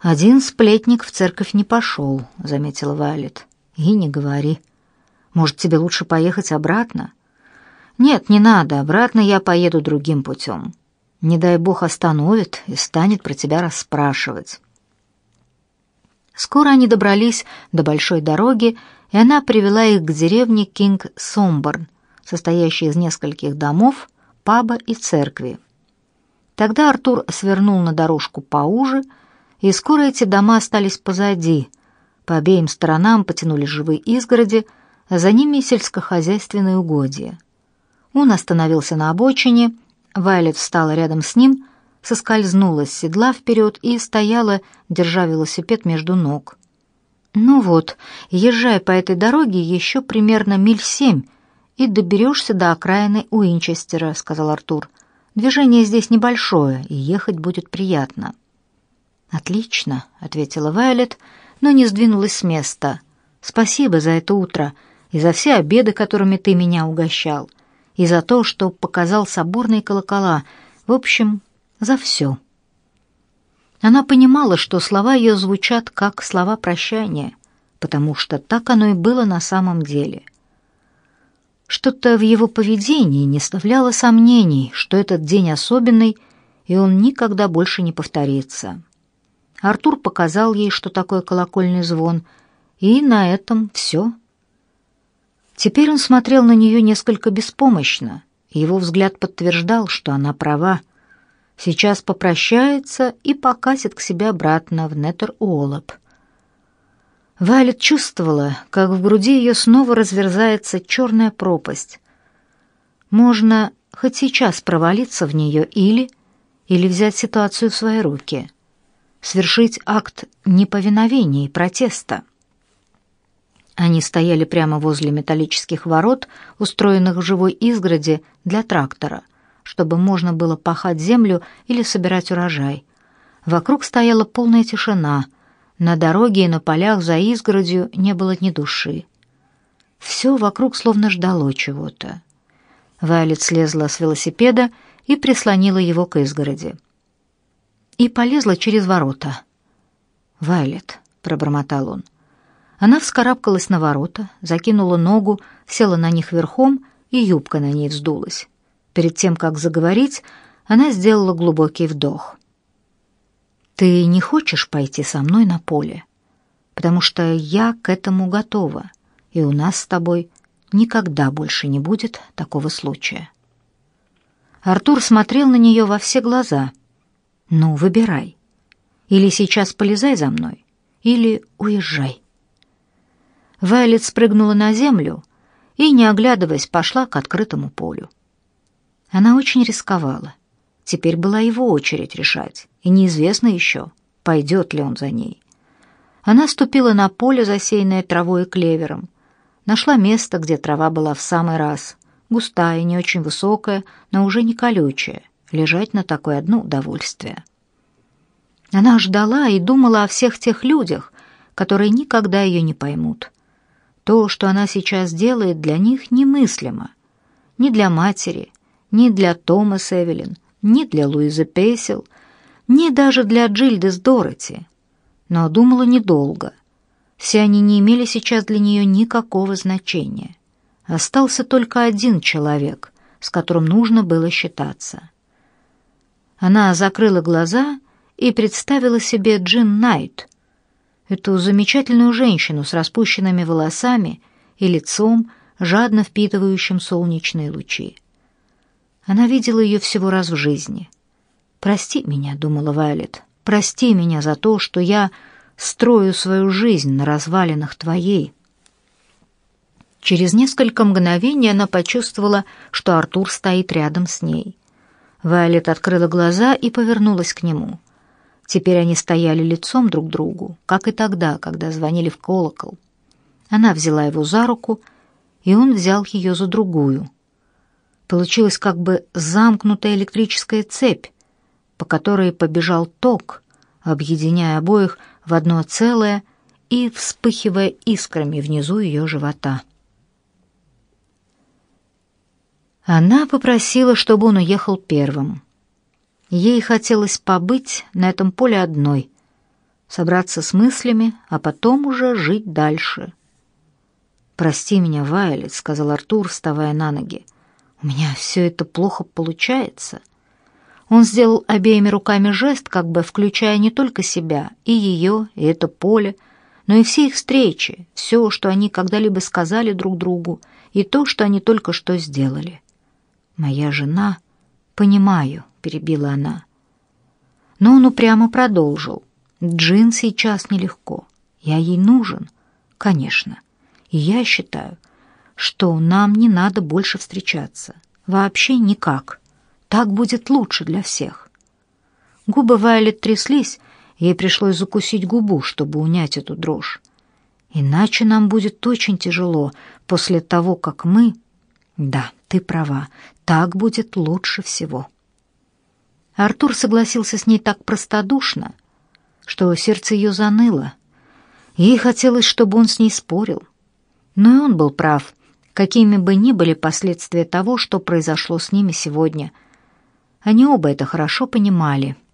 «Один сплетник в церковь не пошел», — заметила Вайлет. «И не говори. Может, тебе лучше поехать обратно?» «Нет, не надо. Обратно я поеду другим путем. Не дай бог остановит и станет про тебя расспрашивать». Скоро они добрались до большой дороги, и она привела их к деревне Кинг-Сомборн, состоящей из нескольких домов, паба и церкви. Тогда Артур свернул на дорожку поуже, и скоро эти дома остались позади. По обеим сторонам потянули живые изгороди, а за ними сельскохозяйственные угодья. Он остановился на обочине, Вайлет встала рядом с ним, соскользнула с седла вперед и стояла, держа велосипед между ног. «Ну вот, езжай по этой дороге еще примерно миль семь, и доберешься до окраины Уинчестера», — сказал Артур. «Движение здесь небольшое, и ехать будет приятно». «Отлично», — ответила Вайлет, но не сдвинулась с места. «Спасибо за это утро и за все обеды, которыми ты меня угощал, и за то, что показал соборные колокола, в общем, за все». Она понимала, что слова ее звучат как слова прощания, потому что так оно и было на самом деле. Что-то в его поведении не оставляло сомнений, что этот день особенный, и он никогда больше не повторится. Артур показал ей, что такое колокольный звон, и на этом все. Теперь он смотрел на нее несколько беспомощно, его взгляд подтверждал, что она права. Сейчас попрощается и покатит к себе обратно в Нетер-Уоллоп. Вайлет чувствовала, как в груди ее снова разверзается черная пропасть. Можно хоть сейчас провалиться в нее или... или взять ситуацию в свои руки — свершить акт неповиновения и протеста. Они стояли прямо возле металлических ворот, устроенных в живой изгороди для трактора, чтобы можно было пахать землю или собирать урожай. Вокруг стояла полная тишина. На дороге и на полях за изгородью не было ни души. Все вокруг словно ждало чего-то. Вайлет слезла с велосипеда и прислонила его к изгороди и полезла через ворота. «Вайлет», — пробормотал он. Она вскарабкалась на ворота, закинула ногу, села на них верхом, и юбка на ней вздулась. Перед тем, как заговорить, она сделала глубокий вдох. «Ты не хочешь пойти со мной на поле? Потому что я к этому готова, и у нас с тобой никогда больше не будет такого случая». Артур смотрел на нее во все глаза — ну, выбирай. Или сейчас полезай за мной, или уезжай. Вайлет спрыгнула на землю и, не оглядываясь, пошла к открытому полю. Она очень рисковала. Теперь была его очередь решать, и неизвестно еще, пойдет ли он за ней. Она ступила на поле, засеянное травой и клевером, нашла место, где трава была в самый раз, густая, не очень высокая, но уже не колючая, лежать на такое одно удовольствие. Она ждала и думала о всех тех людях, которые никогда ее не поймут. То, что она сейчас делает, для них немыслимо. Ни для матери, ни для Томаса Эвелин, ни для Луизы Пейсел, ни даже для Джильды Дороти. Но думала недолго. Все они не имели сейчас для нее никакого значения. Остался только один человек, с которым нужно было считаться. Она закрыла глаза и представила себе Джин Найт, эту замечательную женщину с распущенными волосами и лицом, жадно впитывающим солнечные лучи. Она видела ее всего раз в жизни. «Прости меня», — думала Вайлет, — «прости меня за то, что я строю свою жизнь на развалинах твоей». Через несколько мгновений она почувствовала, что Артур стоит рядом с ней. Вайолет открыла глаза и повернулась к нему. Теперь они стояли лицом друг к другу, как и тогда, когда звонили в колокол. Она взяла его за руку, и он взял ее за другую. Получилась как бы замкнутая электрическая цепь, по которой побежал ток, объединяя обоих в одно целое и вспыхивая искрами внизу ее живота. Она попросила, чтобы он уехал первым. Ей хотелось побыть на этом поле одной, собраться с мыслями, а потом уже жить дальше. «Прости меня, Вайлет», — сказал Артур, вставая на ноги. «У меня все это плохо получается». Он сделал обеими руками жест, как бы включая не только себя, и ее, и это поле, но и все их встречи, все, что они когда-либо сказали друг другу, и то, что они только что сделали. «Моя жена...» «Понимаю», — перебила она. Но он упрямо продолжил. «Джин сейчас нелегко. Я ей нужен, конечно. И я считаю, что нам не надо больше встречаться. Вообще никак. Так будет лучше для всех. Губы Вайлет тряслись, ей пришлось закусить губу, чтобы унять эту дрожь. Иначе нам будет очень тяжело после того, как мы... Да, ты права, так будет лучше всего. Артур согласился с ней так простодушно, что сердце ее заныло. Ей хотелось, чтобы он с ней спорил. Но и он был прав, какими бы ни были последствия того, что произошло с ними сегодня — они оба это хорошо понимали —